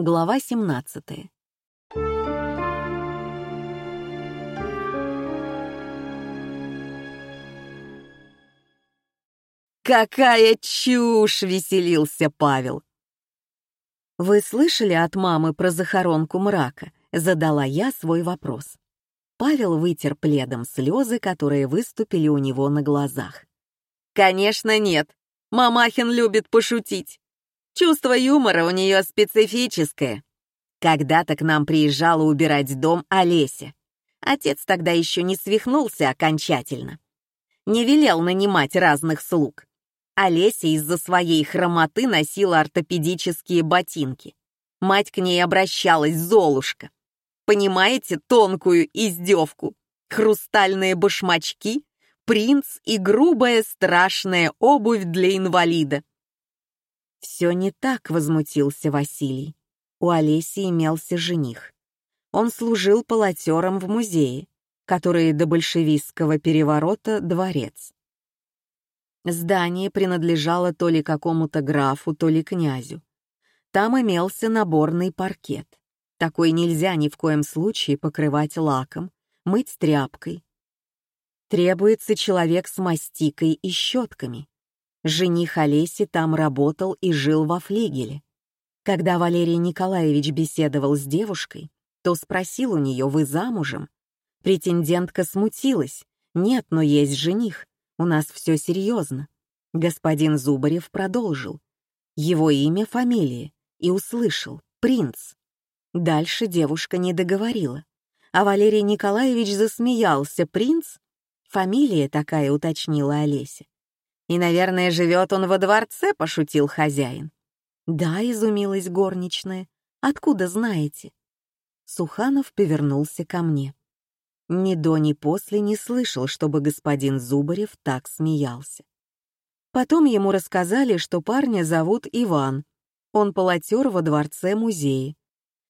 Глава 17. «Какая чушь!» — веселился Павел. «Вы слышали от мамы про захоронку мрака?» — задала я свой вопрос. Павел вытер пледом слезы, которые выступили у него на глазах. «Конечно нет. Мамахин любит пошутить. Чувство юмора у нее специфическое. Когда-то к нам приезжала убирать дом Олеся. Отец тогда еще не свихнулся окончательно. Не велел нанимать разных слуг. Олеся из-за своей хромоты носила ортопедические ботинки. Мать к ней обращалась, Золушка. Понимаете тонкую издевку? Хрустальные башмачки, принц и грубая страшная обувь для инвалида. «Все не так», — возмутился Василий. У Олеси имелся жених. Он служил полотером в музее, который до большевистского переворота — дворец. Здание принадлежало то ли какому-то графу, то ли князю. Там имелся наборный паркет. Такой нельзя ни в коем случае покрывать лаком, мыть тряпкой. Требуется человек с мастикой и щетками. Жених Олеси там работал и жил во флигеле. Когда Валерий Николаевич беседовал с девушкой, то спросил у нее, вы замужем? Претендентка смутилась. Нет, но есть жених. У нас все серьезно. Господин Зубарев продолжил. Его имя, фамилия. И услышал. Принц. Дальше девушка не договорила. А Валерий Николаевич засмеялся. Принц? Фамилия такая, уточнила Олеся. «И, наверное, живет он во дворце», — пошутил хозяин. «Да», — изумилась горничная. «Откуда знаете?» Суханов повернулся ко мне. Ни до, ни после не слышал, чтобы господин Зубарев так смеялся. Потом ему рассказали, что парня зовут Иван. Он полотер во дворце музея.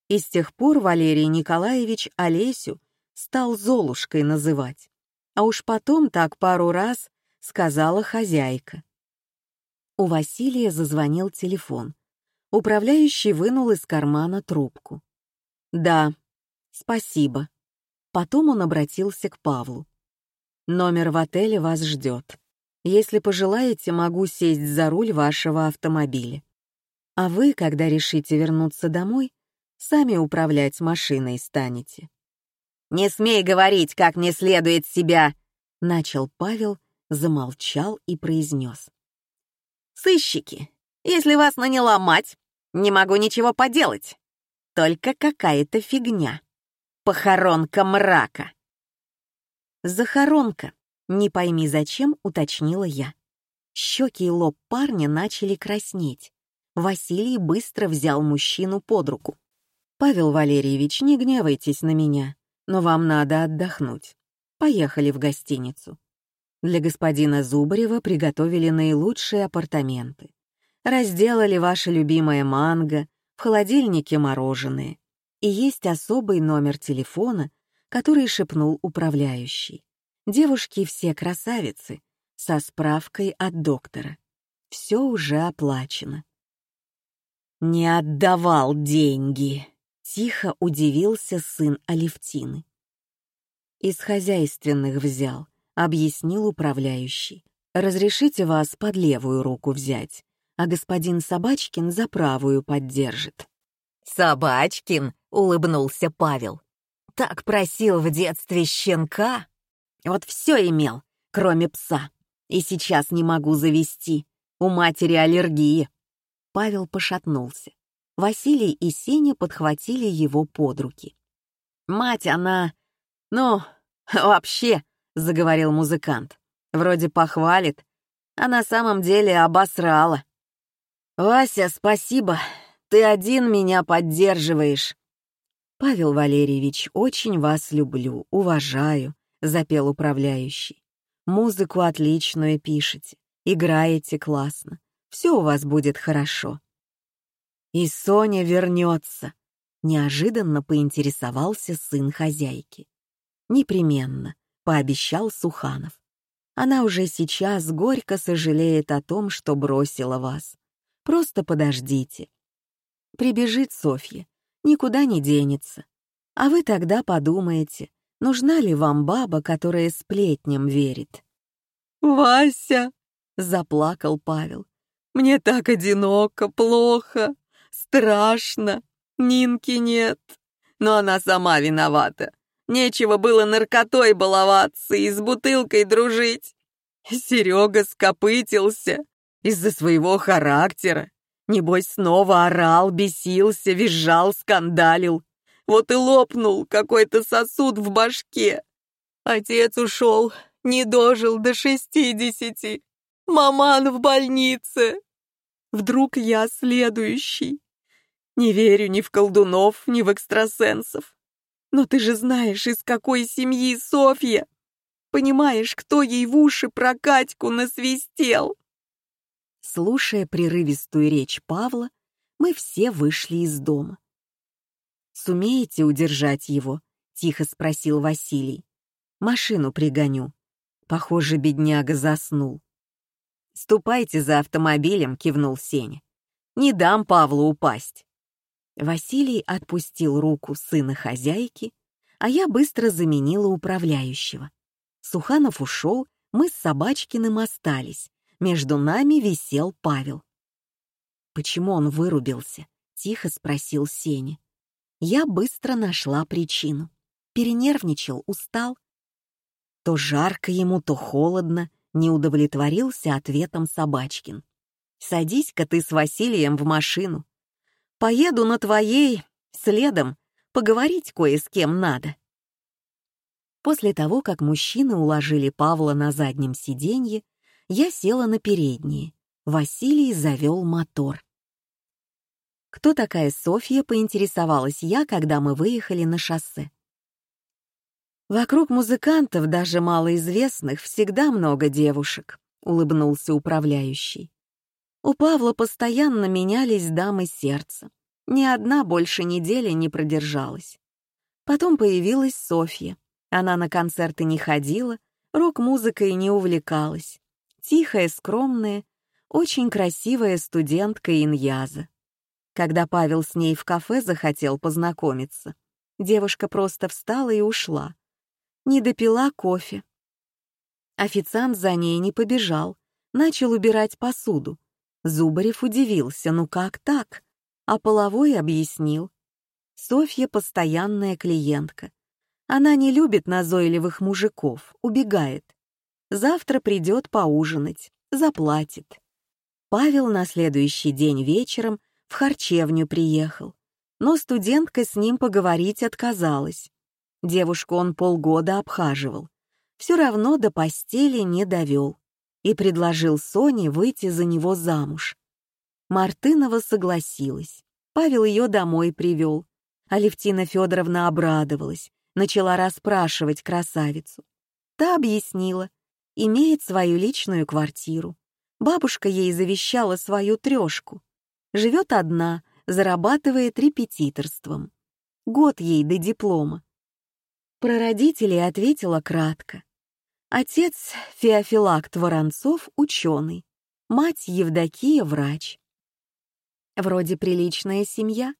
И с тех пор Валерий Николаевич Олесю стал Золушкой называть. А уж потом так пару раз — сказала хозяйка. У Василия зазвонил телефон. Управляющий вынул из кармана трубку. «Да, спасибо». Потом он обратился к Павлу. «Номер в отеле вас ждет. Если пожелаете, могу сесть за руль вашего автомобиля. А вы, когда решите вернуться домой, сами управлять машиной станете». «Не смей говорить, как не следует себя!» — начал Павел, замолчал и произнес. «Сыщики, если вас наняла мать, не могу ничего поделать. Только какая-то фигня. Похоронка мрака». «Захоронка», не пойми зачем, уточнила я. Щеки и лоб парня начали краснеть. Василий быстро взял мужчину под руку. «Павел Валерьевич, не гневайтесь на меня, но вам надо отдохнуть. Поехали в гостиницу. Для господина Зубарева приготовили наилучшие апартаменты. Разделали ваше любимое манго, в холодильнике мороженое. И есть особый номер телефона, который шепнул управляющий. Девушки все красавицы, со справкой от доктора. Все уже оплачено. «Не отдавал деньги», — тихо удивился сын Алевтины. Из хозяйственных взял, объяснил управляющий. «Разрешите вас под левую руку взять, а господин Собачкин за правую поддержит». «Собачкин?» — улыбнулся Павел. «Так просил в детстве щенка. Вот все имел, кроме пса. И сейчас не могу завести. У матери аллергия». Павел пошатнулся. Василий и Сеня подхватили его под руки. «Мать, она... Ну, вообще, заговорил музыкант. Вроде похвалит, а на самом деле обосрала. «Вася, спасибо, ты один меня поддерживаешь». «Павел Валерьевич, очень вас люблю, уважаю», — запел управляющий. «Музыку отличную пишете, играете классно, все у вас будет хорошо». «И Соня вернется», — неожиданно поинтересовался сын хозяйки. «Непременно пообещал Суханов. Она уже сейчас горько сожалеет о том, что бросила вас. Просто подождите. Прибежит Софья, никуда не денется. А вы тогда подумаете, нужна ли вам баба, которая сплетням верит. «Вася!» — заплакал Павел. «Мне так одиноко, плохо, страшно. Нинки нет. Но она сама виновата. Нечего было наркотой баловаться и с бутылкой дружить. Серега скопытился из-за своего характера. Небось, снова орал, бесился, визжал, скандалил. Вот и лопнул какой-то сосуд в башке. Отец ушел, не дожил до шестидесяти. Маман в больнице. Вдруг я следующий. Не верю ни в колдунов, ни в экстрасенсов. Но ты же знаешь, из какой семьи Софья. Понимаешь, кто ей в уши про Катьку насвистел. Слушая прерывистую речь Павла, мы все вышли из дома. «Сумеете удержать его?» — тихо спросил Василий. «Машину пригоню». Похоже, бедняга заснул. «Ступайте за автомобилем», — кивнул Сеня. «Не дам Павлу упасть». Василий отпустил руку сына хозяйки, а я быстро заменила управляющего. Суханов ушел, мы с Собачкиным остались. Между нами висел Павел. «Почему он вырубился?» — тихо спросил Сеня. Я быстро нашла причину. Перенервничал, устал. То жарко ему, то холодно, не удовлетворился ответом Собачкин. «Садись-ка ты с Василием в машину. Поеду на твоей, следом, поговорить кое с кем надо. После того, как мужчины уложили Павла на заднем сиденье, я села на переднее. Василий завел мотор. «Кто такая Софья?» — поинтересовалась я, когда мы выехали на шоссе. «Вокруг музыкантов, даже малоизвестных, всегда много девушек», — улыбнулся управляющий. У Павла постоянно менялись дамы сердца. Ни одна больше недели не продержалась. Потом появилась Софья. Она на концерты не ходила, рок-музыкой не увлекалась. Тихая, скромная, очень красивая студентка Иньяза. Когда Павел с ней в кафе захотел познакомиться, девушка просто встала и ушла. Не допила кофе. Официант за ней не побежал, начал убирать посуду, Зубарев удивился, ну как так? А Половой объяснил. Софья постоянная клиентка. Она не любит назойливых мужиков, убегает. Завтра придет поужинать, заплатит. Павел на следующий день вечером в харчевню приехал, но студентка с ним поговорить отказалась. Девушку он полгода обхаживал, все равно до постели не довел и предложил Соне выйти за него замуж. Мартынова согласилась. Павел ее домой привел. Алевтина Федоровна обрадовалась, начала расспрашивать красавицу. Та объяснила, имеет свою личную квартиру. Бабушка ей завещала свою трешку. Живет одна, зарабатывает репетиторством. Год ей до диплома. Про родителей ответила кратко. Отец Феофилакт Воронцов — ученый, мать Евдокия — врач. Вроде приличная семья.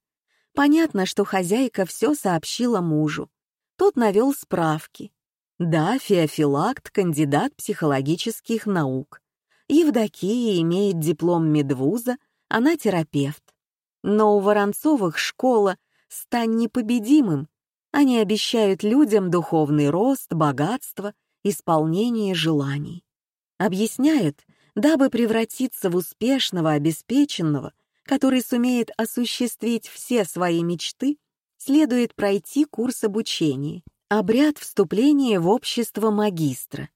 Понятно, что хозяйка все сообщила мужу. Тот навел справки. Да, Феофилакт — кандидат психологических наук. Евдокия имеет диплом медвуза, она терапевт. Но у Воронцовых школа «Стань непобедимым». Они обещают людям духовный рост, богатство — исполнение желаний. Объясняет, дабы превратиться в успешного, обеспеченного, который сумеет осуществить все свои мечты, следует пройти курс обучения, обряд вступления в общество магистра.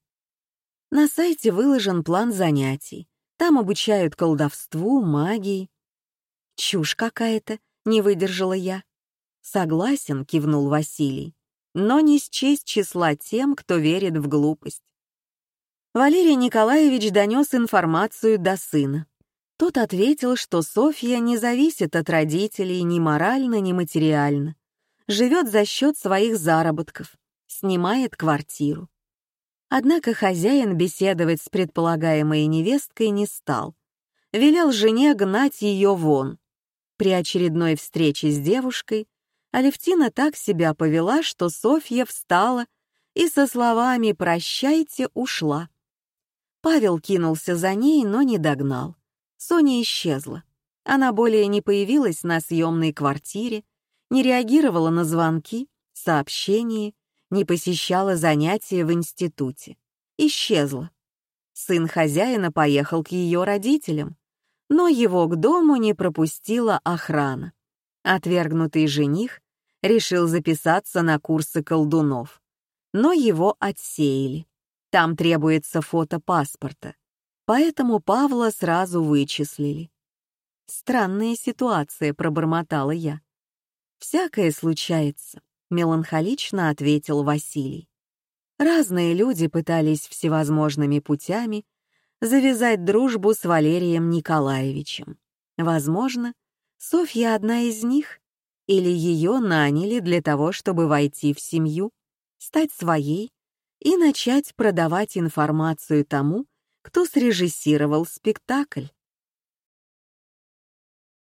На сайте выложен план занятий. Там обучают колдовству, магии. Чушь какая-то, не выдержала я. Согласен, кивнул Василий но не счесть числа тем, кто верит в глупость. Валерий Николаевич донес информацию до сына. Тот ответил, что Софья не зависит от родителей ни морально, ни материально. Живет за счет своих заработков, снимает квартиру. Однако хозяин беседовать с предполагаемой невесткой не стал. Велел жене гнать ее вон. при очередной встрече с девушкой Алевтина так себя повела, что Софья встала и со словами «прощайте» ушла. Павел кинулся за ней, но не догнал. Соня исчезла. Она более не появилась на съемной квартире, не реагировала на звонки, сообщения, не посещала занятия в институте. Исчезла. Сын хозяина поехал к ее родителям, но его к дому не пропустила охрана. Отвергнутый жених решил записаться на курсы колдунов, но его отсеяли. Там требуется фото паспорта, поэтому Павла сразу вычислили. «Странная ситуация», — пробормотала я. «Всякое случается», — меланхолично ответил Василий. Разные люди пытались всевозможными путями завязать дружбу с Валерием Николаевичем. Возможно, Софья одна из них, или ее наняли для того, чтобы войти в семью, стать своей и начать продавать информацию тому, кто срежиссировал спектакль.